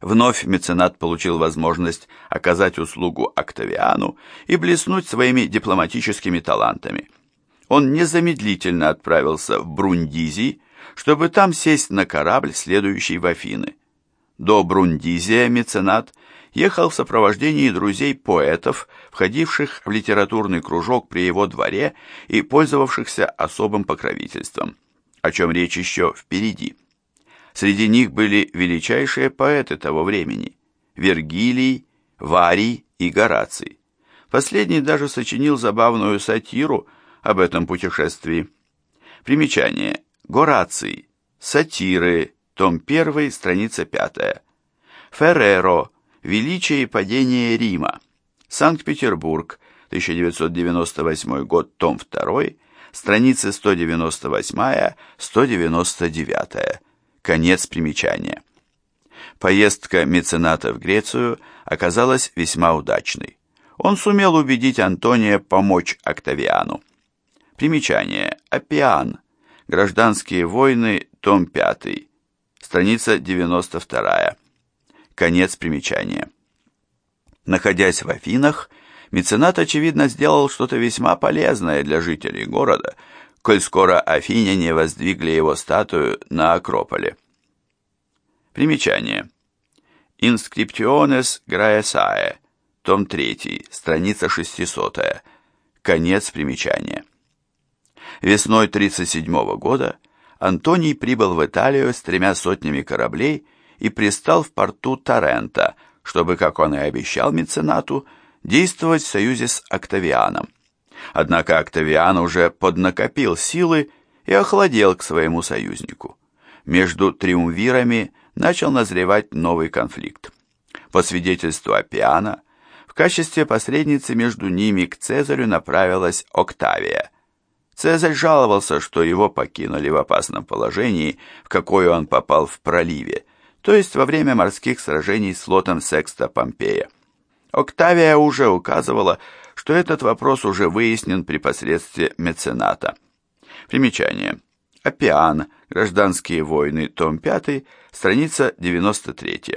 Вновь меценат получил возможность оказать услугу Октавиану и блеснуть своими дипломатическими талантами. Он незамедлительно отправился в Брундизий, чтобы там сесть на корабль, следующий в Афины. До Брундизия меценат ехал в сопровождении друзей-поэтов, входивших в литературный кружок при его дворе и пользовавшихся особым покровительством, о чем речь еще впереди. Среди них были величайшие поэты того времени – Вергилий, Варий и Гораций. Последний даже сочинил забавную сатиру об этом путешествии. Примечание. Гораций. Сатиры. Том 1, страница 5. Ферреро. Величие и падение Рима. Санкт-Петербург. 1998 год. Том 2. Страницы 198-199. Конец примечания. Поездка мецената в Грецию оказалась весьма удачной. Он сумел убедить Антония помочь Октавиану. Примечание. Апиан. Гражданские войны. Том 5. Страница 92. Конец примечания. Находясь в Афинах, меценат, очевидно, сделал что-то весьма полезное для жителей города – коль скоро афиняне воздвигли его статую на Акрополе. Примечание. Inscriptiones Graesae, том 3, страница 600, конец примечания. Весной 37 года Антоний прибыл в Италию с тремя сотнями кораблей и пристал в порту Тарента, чтобы, как он и обещал меценату, действовать в союзе с Октавианом. Однако Октавиан уже поднакопил силы и охладел к своему союзнику. Между триумвирами начал назревать новый конфликт. По свидетельству Апиана, в качестве посредницы между ними к Цезарю направилась Октавия. Цезарь жаловался, что его покинули в опасном положении, в какое он попал в проливе, то есть во время морских сражений с флотом Секста Помпея. Октавия уже указывала, что этот вопрос уже выяснен при посредстве мецената. Примечание. Апиан. Гражданские войны. Том 5. Страница 93.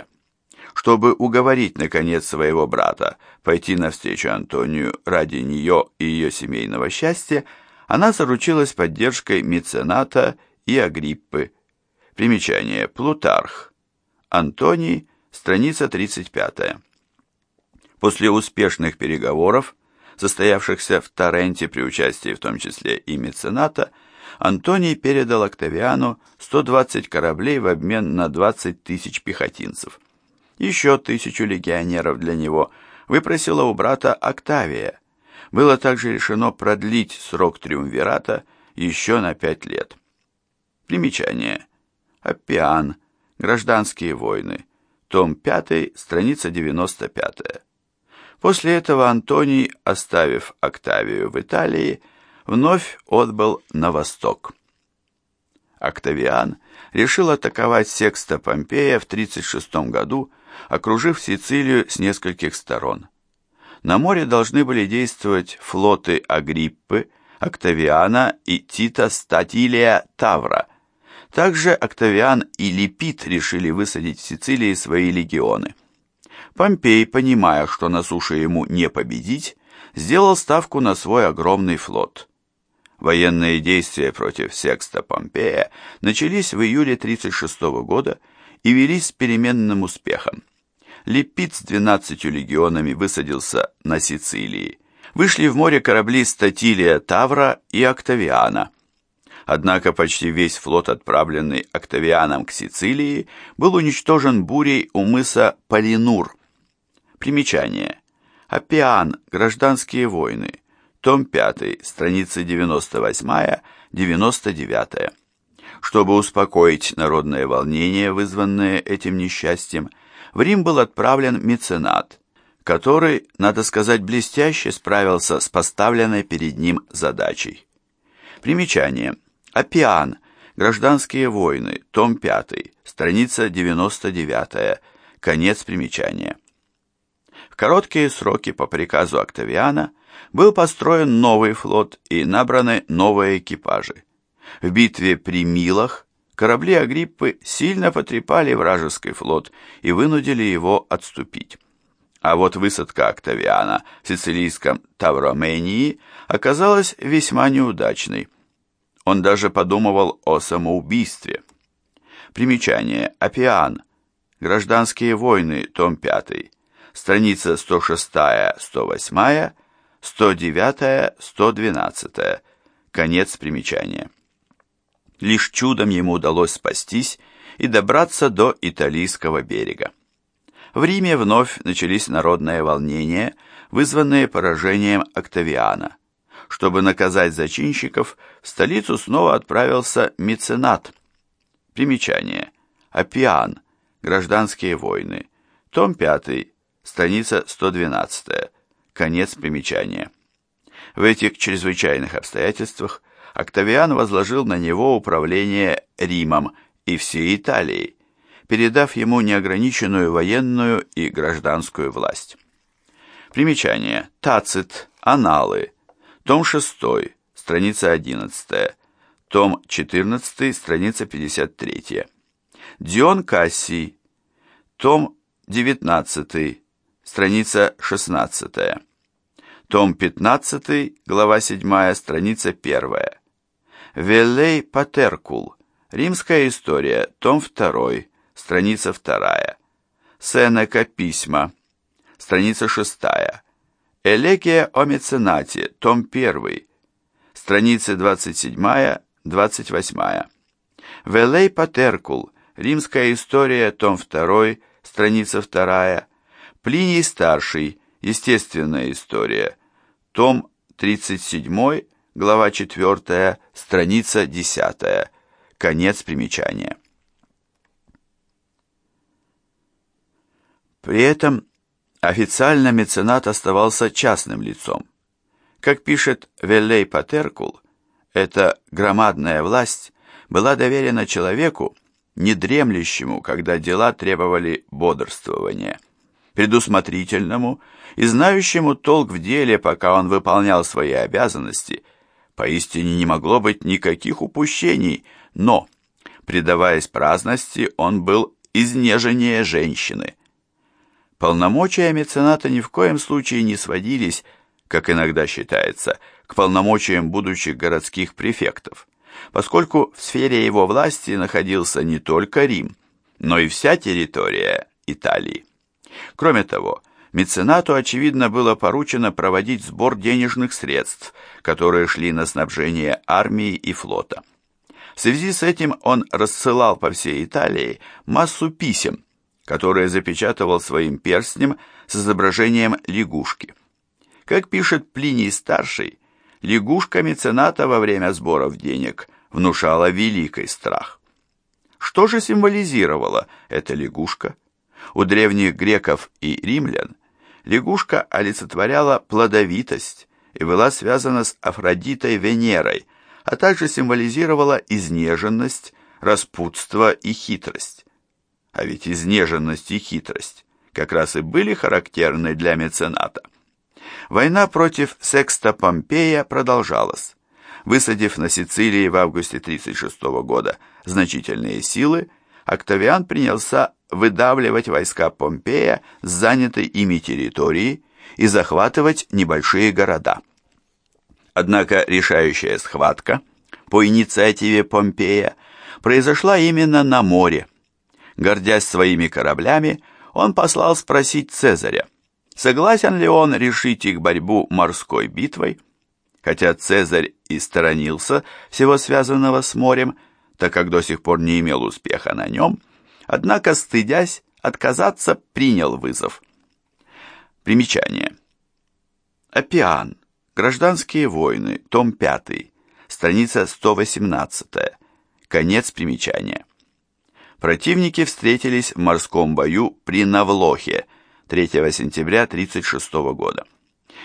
Чтобы уговорить, наконец, своего брата пойти навстречу Антонию ради нее и ее семейного счастья, она заручилась поддержкой мецената и Агриппы. Примечание. Плутарх. Антоний. Страница 35. После успешных переговоров состоявшихся в Торренте при участии в том числе и мецената, Антоний передал Октавиану 120 кораблей в обмен на 20 тысяч пехотинцев. Еще тысячу легионеров для него выпросила у брата Октавия. Было также решено продлить срок триумвирата еще на пять лет. Примечание. Аппиан. Гражданские войны. Том 5, страница 95. После этого Антоний, оставив Октавию в Италии, вновь отбыл на восток. Октавиан решил атаковать Секста Помпея в 36 году, окружив Сицилию с нескольких сторон. На море должны были действовать флоты Агриппы, Октавиана и Тита Статилия Тавра. Также Октавиан и Липит решили высадить в Сицилии свои легионы. Помпей, понимая, что на суше ему не победить, сделал ставку на свой огромный флот. Военные действия против Секста Помпея начались в июле 36 года и велись с переменным успехом. Липид с 12 легионами высадился на Сицилии. Вышли в море корабли Статилия Тавра и Октавиана. Однако почти весь флот, отправленный Октавианом к Сицилии, был уничтожен бурей у мыса Полинур – Примечание. Апиан. Гражданские войны. Том 5. Страницы 98-99. Чтобы успокоить народное волнение, вызванное этим несчастьем, в Рим был отправлен меценат, который, надо сказать, блестяще справился с поставленной перед ним задачей. Примечание. Апиан. Гражданские войны. Том 5. Страница 99. Конец примечания короткие сроки по приказу Октавиана был построен новый флот и набраны новые экипажи. В битве при Милах корабли Агриппы сильно потрепали вражеский флот и вынудили его отступить. А вот высадка Октавиана в сицилийском Тавромении оказалась весьма неудачной. Он даже подумывал о самоубийстве. Примечание. Апиан. Гражданские войны. Том 5. Страница 106-108, 109-112. Конец примечания. Лишь чудом ему удалось спастись и добраться до италийского берега. В Риме вновь начались народные волнения, вызванные поражением Октавиана. Чтобы наказать зачинщиков, в столицу снова отправился меценат. Примечание. Апиан. Гражданские войны. Том 5. Страница 112. Конец примечания. В этих чрезвычайных обстоятельствах Октавиан возложил на него управление Римом и всей Италией, передав ему неограниченную военную и гражданскую власть. Примечание. Тацит. Аналы. Том 6. Страница 11. Том 14. Страница 53. Дион Кассий. Том 19. Страница 16. Том 15. Глава 7. Страница 1. Веллей Патеркул. Римская история. Том 2 страница вторая. Сенека письма, страница шестая. Элегия о меценате, том первый, страницы 27-28. Велей Патеркул, римская история, том второй, страница вторая. Плиний старший, естественная история, том 37, глава 4, страница 10. Конец примечания. При этом официально меценат оставался частным лицом. Как пишет Веллей Патеркул, эта громадная власть была доверена человеку, не дремлющему, когда дела требовали бодрствования, предусмотрительному и знающему толк в деле, пока он выполнял свои обязанности, поистине не могло быть никаких упущений, но, предаваясь праздности, он был изнеженнее женщины – Полномочия мецената ни в коем случае не сводились, как иногда считается, к полномочиям будущих городских префектов, поскольку в сфере его власти находился не только Рим, но и вся территория Италии. Кроме того, меценату, очевидно, было поручено проводить сбор денежных средств, которые шли на снабжение армии и флота. В связи с этим он рассылал по всей Италии массу писем, которое запечатывал своим перстнем с изображением лягушки. Как пишет Плиний-старший, лягушка мецената во время сборов денег внушала великий страх. Что же символизировала эта лягушка? У древних греков и римлян лягушка олицетворяла плодовитость и была связана с Афродитой Венерой, а также символизировала изнеженность, распутство и хитрость. А ведь изнеженность и хитрость как раз и были характерны для мецената. Война против Секста Помпея продолжалась. Высадив на Сицилии в августе 36 года значительные силы, Октавиан принялся выдавливать войска Помпея с занятой ими территории и захватывать небольшие города. Однако решающая схватка по инициативе Помпея произошла именно на море. Гордясь своими кораблями, он послал спросить Цезаря, согласен ли он решить их борьбу морской битвой. Хотя Цезарь и сторонился всего связанного с морем, так как до сих пор не имел успеха на нем, однако, стыдясь, отказаться принял вызов. Примечание. Апиан. Гражданские войны. Том 5. Страница 118. Конец примечания. Противники встретились в морском бою при Навлохе 3 сентября 1936 года.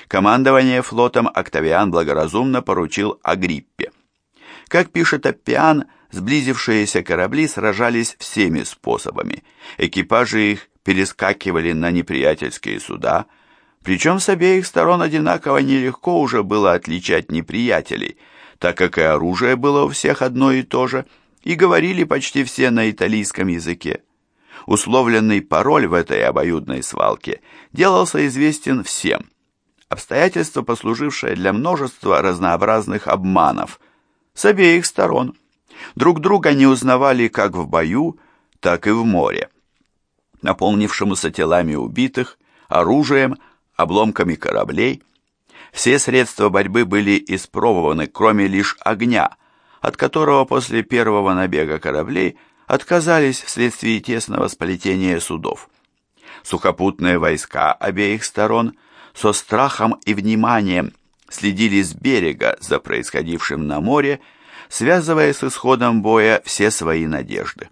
Командование флотом Октавиан благоразумно поручил Агриппе. Как пишет Аппиан, сблизившиеся корабли сражались всеми способами. Экипажи их перескакивали на неприятельские суда, причем с обеих сторон одинаково нелегко уже было отличать неприятелей, так как и оружие было у всех одно и то же – и говорили почти все на итальянском языке. Условленный пароль в этой обоюдной свалке делался известен всем. Обстоятельство, послужившее для множества разнообразных обманов с обеих сторон. Друг друга не узнавали как в бою, так и в море. Наполнившемуся телами убитых, оружием, обломками кораблей, все средства борьбы были испробованы, кроме лишь огня, от которого после первого набега кораблей отказались вследствие тесного сплетения судов. Сухопутные войска обеих сторон со страхом и вниманием следили с берега за происходившим на море, связывая с исходом боя все свои надежды.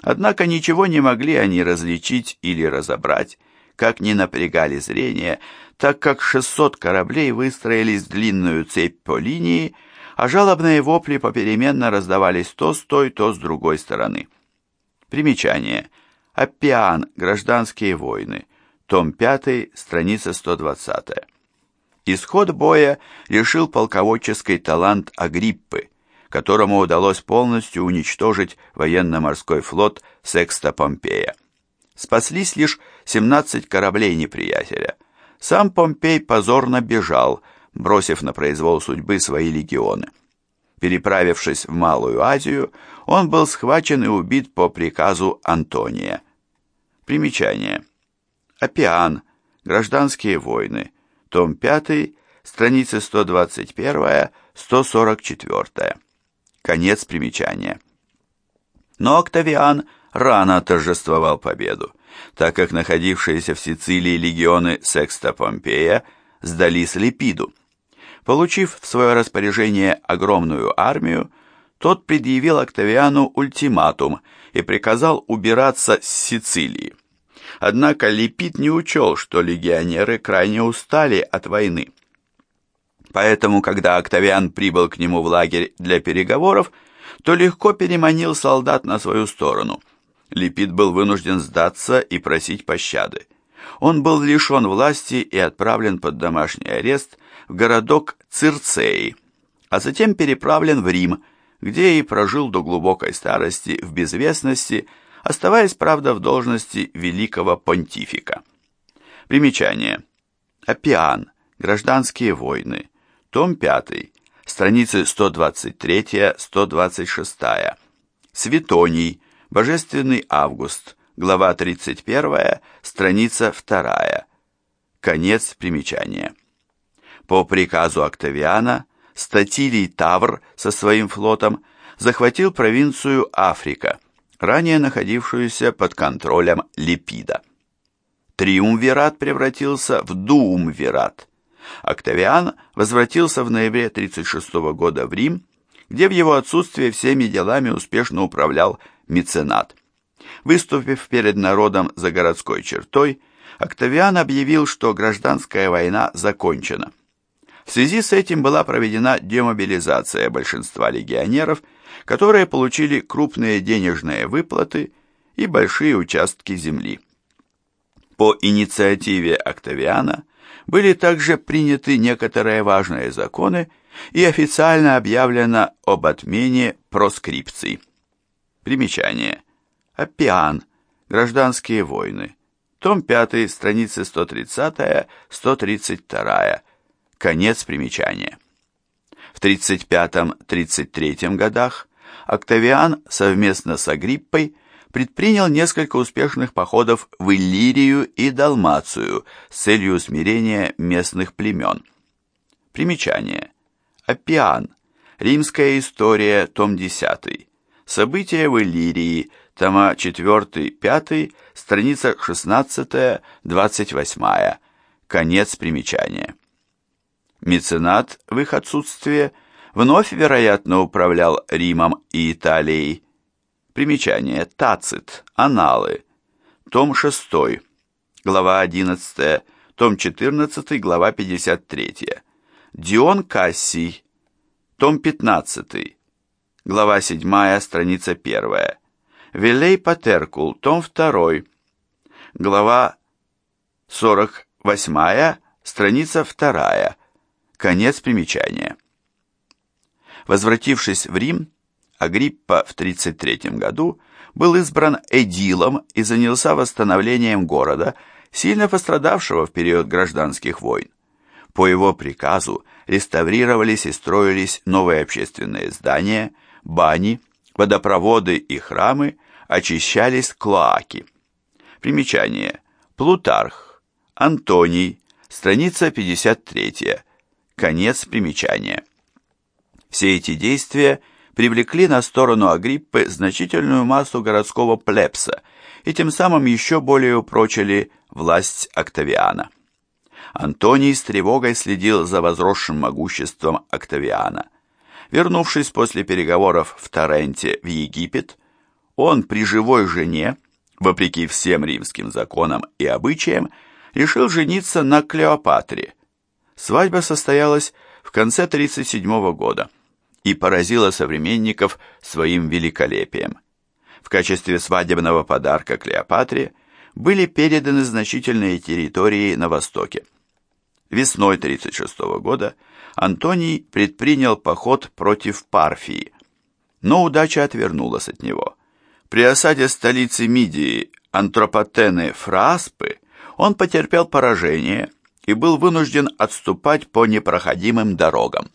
Однако ничего не могли они различить или разобрать, как ни напрягали зрение, так как 600 кораблей выстроились в длинную цепь по линии, а жалобные вопли попеременно раздавались то с той, то с другой стороны. Примечание. Аппиан. Гражданские войны. Том 5, страница 120. Исход боя лишил полководческий талант Агриппы, которому удалось полностью уничтожить военно-морской флот Секста Помпея. Спаслись лишь 17 кораблей неприятеля. Сам Помпей позорно бежал, бросив на произвол судьбы свои легионы. Переправившись в Малую Азию, он был схвачен и убит по приказу Антония. Примечание. Апиан. Гражданские войны. Том 5, страницы 121-144. Конец примечания. Но Октавиан рано торжествовал победу, так как находившиеся в Сицилии легионы Секста Помпея сдались Липиду. Получив в свое распоряжение огромную армию, тот предъявил Октавиану ультиматум и приказал убираться с Сицилии. Однако Липид не учел, что легионеры крайне устали от войны. Поэтому, когда Октавиан прибыл к нему в лагерь для переговоров, то легко переманил солдат на свою сторону. Липид был вынужден сдаться и просить пощады. Он был лишен власти и отправлен под домашний арест в городок Цирцеи, а затем переправлен в Рим, где и прожил до глубокой старости в безвестности, оставаясь, правда, в должности великого понтифика. Примечание. Апиан. Гражданские войны. Том 5. Страницы 123-126. Светоний. Божественный август. Глава 31. Страница 2. Конец примечания. По приказу Октавиана Статилий Тавр со своим флотом захватил провинцию Африка, ранее находившуюся под контролем Липида. Триумвират превратился в Дуумвират. Октавиан возвратился в ноябре 36 года в Рим, где в его отсутствие всеми делами успешно управлял меценат. Выступив перед народом за городской чертой, Октавиан объявил, что гражданская война закончена. В связи с этим была проведена демобилизация большинства легионеров, которые получили крупные денежные выплаты и большие участки земли. По инициативе Октавиана были также приняты некоторые важные законы и официально объявлено об отмене проскрипций. Примечание. Аппиан. Гражданские войны. Том 5, страницы 130-132. Конец примечания. В 35-33 годах Октавиан совместно с Агриппой предпринял несколько успешных походов в Иллирию и Далмацию с целью усмирения местных племен. Примечание. Аппиан. Римская история, том 10. События в Иллирии, тома 4-5, страница 16-28. Конец примечания. Меценат в их отсутствие вновь, вероятно, управлял Римом и Италией. Примечание. Тацит. Аналы. Том 6. Глава 11. Том 14. Глава 53. Дион Кассий. Том 15. Глава 7. Страница 1. Вилей Патеркул. Том 2. Глава 48. Страница 2. Конец примечания. Возвратившись в Рим, Агриппа в 33 году был избран эдилом и занялся восстановлением города, сильно пострадавшего в период гражданских войн. По его приказу реставрировались и строились новые общественные здания, бани, водопроводы и храмы, очищались клоаки. Примечание. Плутарх. Антоний. Страница 53. Конец примечания. Все эти действия привлекли на сторону Агриппы значительную массу городского плебса и тем самым еще более упрочили власть Октавиана. Антоний с тревогой следил за возросшим могуществом Октавиана. Вернувшись после переговоров в Таренте в Египет, он при живой жене, вопреки всем римским законам и обычаям, решил жениться на Клеопатре. Свадьба состоялась в конце 37 года и поразила современников своим великолепием. В качестве свадебного подарка Клеопатре были переданы значительные территории на востоке. Весной 36 года Антоний предпринял поход против Парфии, но удача отвернулась от него. При осаде столицы Мидии Антропотены Фраспы он потерпел поражение и был вынужден отступать по непроходимым дорогам.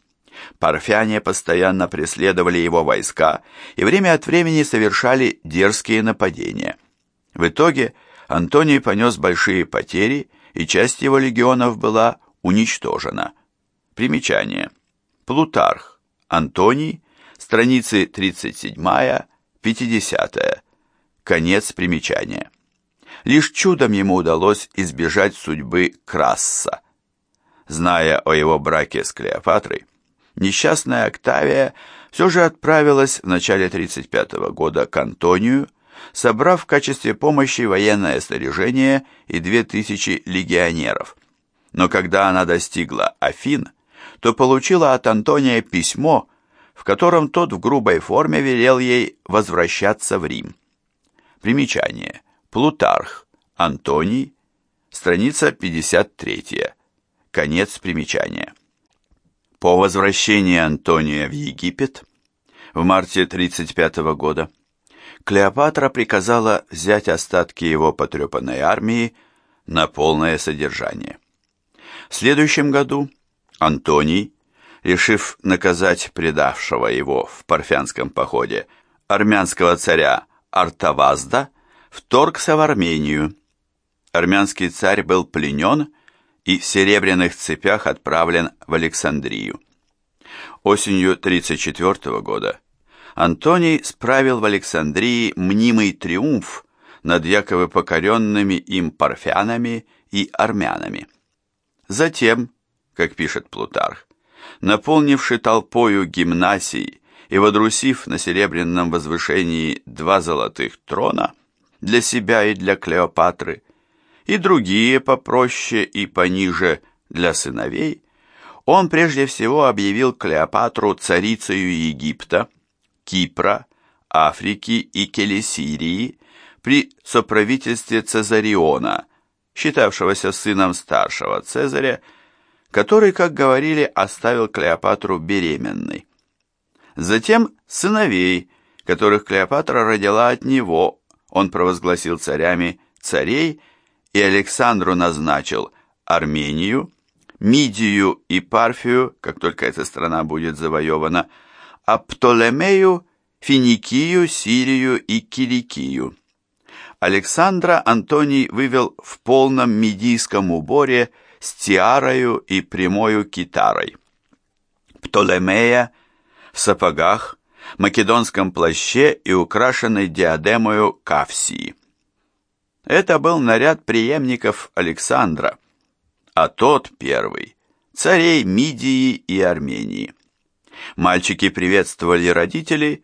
Парфяне постоянно преследовали его войска и время от времени совершали дерзкие нападения. В итоге Антоний понес большие потери, и часть его легионов была уничтожена. Примечание. Плутарх. Антоний. Страницы 37-50. Конец примечания. Лишь чудом ему удалось избежать судьбы Красса. Зная о его браке с Клеопатрой, несчастная Октавия все же отправилась в начале 35 года к Антонию, собрав в качестве помощи военное снаряжение и 2000 легионеров. Но когда она достигла Афин, то получила от Антония письмо, в котором тот в грубой форме велел ей возвращаться в Рим. Примечание. Плутарх. Антоний. Страница 53. Конец примечания. По возвращении Антония в Египет в марте 35 года Клеопатра приказала взять остатки его потрепанной армии на полное содержание. В следующем году Антоний, решив наказать предавшего его в парфянском походе армянского царя Артавазда, вторгся в Армению. Армянский царь был пленен и в серебряных цепях отправлен в Александрию. Осенью 34 года Антоний справил в Александрии мнимый триумф над якобы покоренными им парфянами и армянами. Затем, как пишет Плутарх, наполнивший толпою гимнасий и водрусив на серебряном возвышении два золотых трона для себя и для Клеопатры, и другие попроще и пониже для сыновей, он прежде всего объявил Клеопатру царицею Египта, Кипра, Африки и Келесирии при соправительстве Цезариона, считавшегося сыном старшего Цезаря, который, как говорили, оставил Клеопатру беременной. Затем сыновей, которых Клеопатра родила от него, он провозгласил царями царей и Александру назначил Армению, Мидию и Парфию, как только эта страна будет завоевана, а Птолемею, Финикию, Сирию и Киликию. Александра Антоний вывел в полном медийском уборе с тиарою и прямою китарой. Птолемея в сапогах, македонском плаще и украшенной диадемою кавсии. Это был наряд преемников Александра, а тот первый – царей Мидии и Армении. Мальчики приветствовали родителей,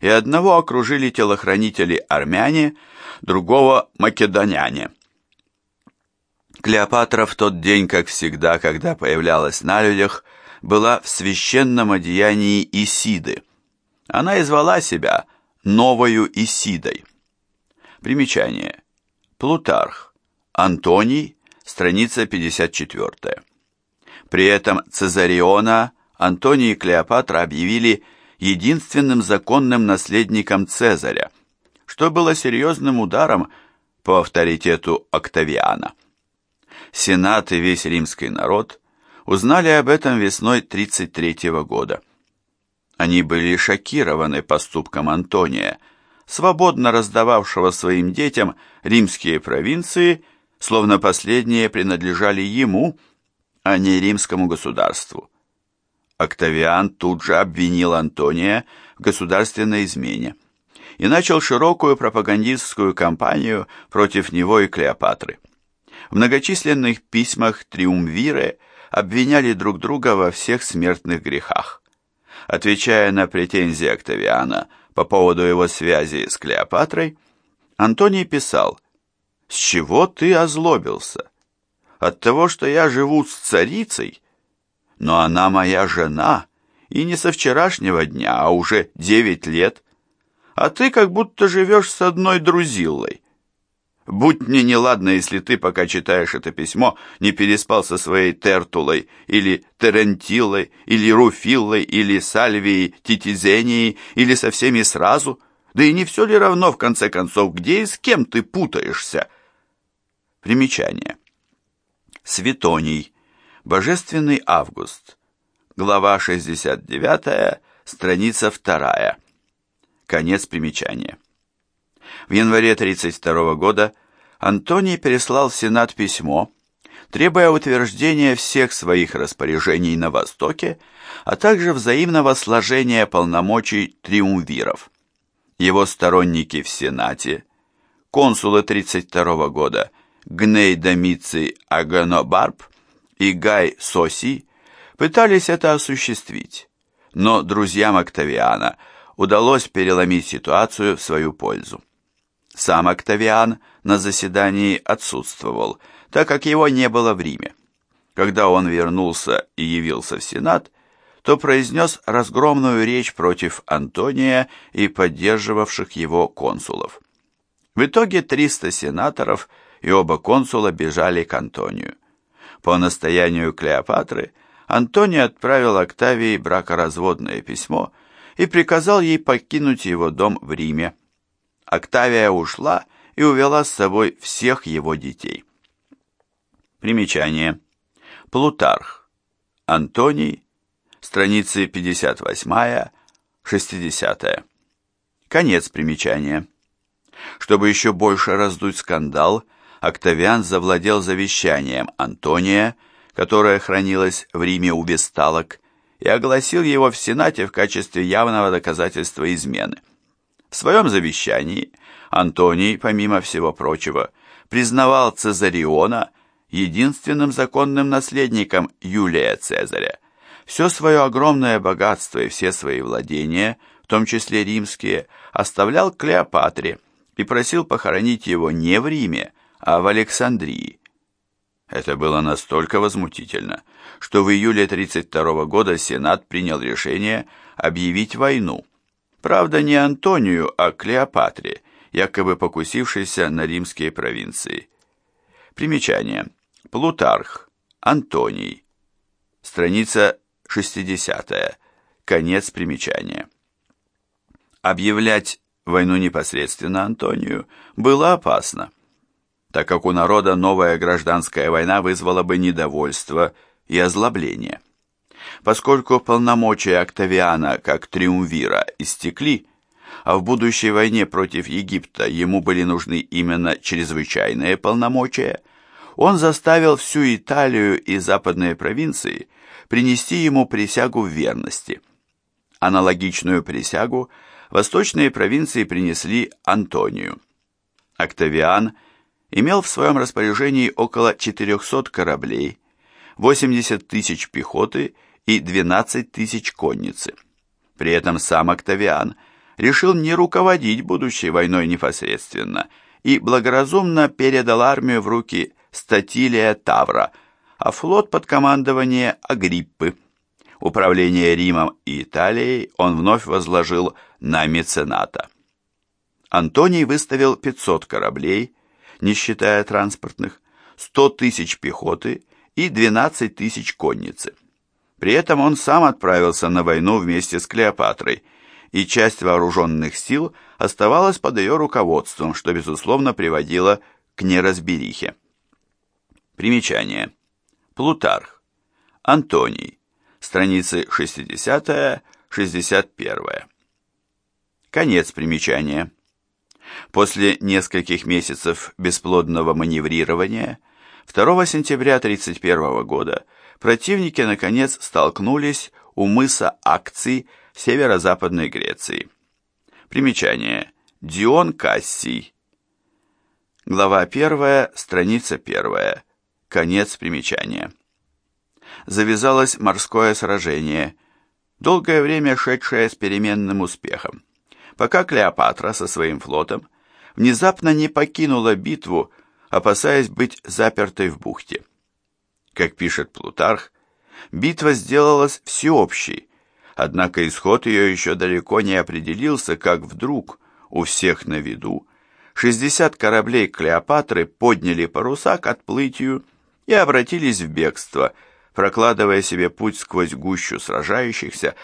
и одного окружили телохранители армяне, другого – македоняне. Клеопатра в тот день, как всегда, когда появлялась на людях, была в священном одеянии Исиды. Она и звала себя новою Исидой. Примечание. Плутарх. Антоний. Страница 54. При этом Цезариона Антоний и Клеопатра объявили единственным законным наследником Цезаря, что было серьезным ударом по авторитету Октавиана. Сенат и весь римский народ узнали об этом весной 33 года. Они были шокированы поступком Антония, свободно раздававшего своим детям римские провинции, словно последние принадлежали ему, а не римскому государству. Октавиан тут же обвинил Антония в государственной измене и начал широкую пропагандистскую кампанию против него и Клеопатры. В многочисленных письмах триумвиры обвиняли друг друга во всех смертных грехах. Отвечая на претензии Октавиана по поводу его связи с Клеопатрой, Антоний писал «С чего ты озлобился? От того, что я живу с царицей? Но она моя жена, и не со вчерашнего дня, а уже девять лет. А ты как будто живешь с одной друзиллой. Будь мне неладно, если ты, пока читаешь это письмо, не переспал со своей Тертулой, или Терентилой, или Руфиллой, или Сальвией, Титизенией, или со всеми сразу. Да и не все ли равно, в конце концов, где и с кем ты путаешься? Примечание. Светоний. Божественный август. Глава 69, страница 2. Конец примечания. В январе 1932 года Антоний переслал в Сенат письмо, требуя утверждения всех своих распоряжений на Востоке, а также взаимного сложения полномочий триумвиров. Его сторонники в Сенате, консулы 1932 года Гней Домиций Аганобарб и Гай Соси пытались это осуществить, но друзьям Октавиана удалось переломить ситуацию в свою пользу. Сам Октавиан на заседании отсутствовал, так как его не было в Риме. Когда он вернулся и явился в Сенат, то произнес разгромную речь против Антония и поддерживавших его консулов. В итоге 300 сенаторов и оба консула бежали к Антонию. По настоянию Клеопатры Антоний отправил Октавии бракоразводное письмо и приказал ей покинуть его дом в Риме, Октавия ушла и увела с собой всех его детей. Примечание. Плутарх. Антоний. Страницы 58-60. Конец примечания. Чтобы еще больше раздуть скандал, Октавиан завладел завещанием Антония, которое хранилось в Риме у весталок, и огласил его в Сенате в качестве явного доказательства измены. В своем завещании Антоний, помимо всего прочего, признавал Цезариона единственным законным наследником Юлия Цезаря. Все свое огромное богатство и все свои владения, в том числе римские, оставлял Клеопатре и просил похоронить его не в Риме, а в Александрии. Это было настолько возмутительно, что в июле 32 года Сенат принял решение объявить войну – Правда, не Антонию, а Клеопатре, якобы покусившейся на римские провинции. Примечание. Плутарх. Антоний. Страница 60. Конец примечания. Объявлять войну непосредственно Антонию было опасно, так как у народа новая гражданская война вызвала бы недовольство и озлобление. Поскольку полномочия Октавиана как триумвира истекли, а в будущей войне против Египта ему были нужны именно чрезвычайные полномочия, он заставил всю Италию и западные провинции принести ему присягу в верности. Аналогичную присягу восточные провинции принесли Антонию. Октавиан имел в своем распоряжении около 400 кораблей, 80 тысяч пехоты и 12 тысяч конницы. При этом сам Октавиан решил не руководить будущей войной непосредственно и благоразумно передал армию в руки Статилия Тавра, а флот под командование Агриппы. Управление Римом и Италией он вновь возложил на мецената. Антоний выставил 500 кораблей, не считая транспортных, 100 тысяч пехоты и 12 тысяч конницы. При этом он сам отправился на войну вместе с Клеопатрой, и часть вооруженных сил оставалась под ее руководством, что, безусловно, приводило к неразберихе. Примечание. Плутарх. Антоний. Страницы 60-61. Конец примечания. После нескольких месяцев бесплодного маневрирования 2 сентября 1931 года противники наконец столкнулись у мыса Акций северо-западной Греции. Примечание. Дион Кассий. Глава 1, страница 1. Конец примечания. Завязалось морское сражение, долгое время шедшее с переменным успехом, пока Клеопатра со своим флотом внезапно не покинула битву, опасаясь быть запертой в бухте. Как пишет Плутарх, битва сделалась всеобщей, однако исход ее еще далеко не определился, как вдруг, у всех на виду, 60 кораблей Клеопатры подняли паруса к отплытию и обратились в бегство, прокладывая себе путь сквозь гущу сражающихся,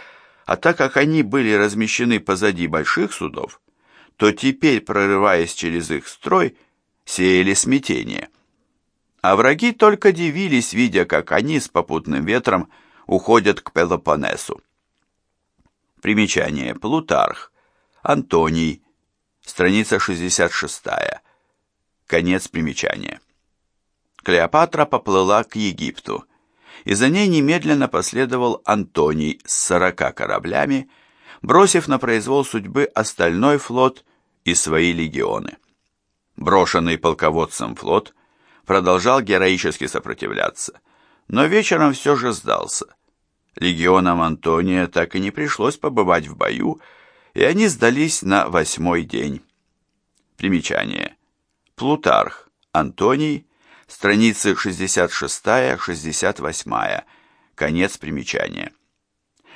а так как они были размещены позади больших судов, то теперь, прорываясь через их строй, сеяли смятение. А враги только дивились, видя, как они с попутным ветром уходят к Пелопоннесу. Примечание. Плутарх. Антоний. Страница 66. Конец примечания. Клеопатра поплыла к Египту, и за ней немедленно последовал Антоний с сорока кораблями, бросив на произвол судьбы остальной флот и свои легионы. Брошенный полководцем флот продолжал героически сопротивляться, но вечером все же сдался. Легионам Антония так и не пришлось побывать в бою, и они сдались на восьмой день. Примечание. Плутарх, Антоний, страницы 66-68, конец примечания.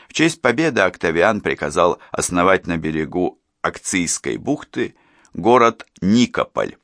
В честь победы Октавиан приказал основать на берегу Акцийской бухты город Никополь.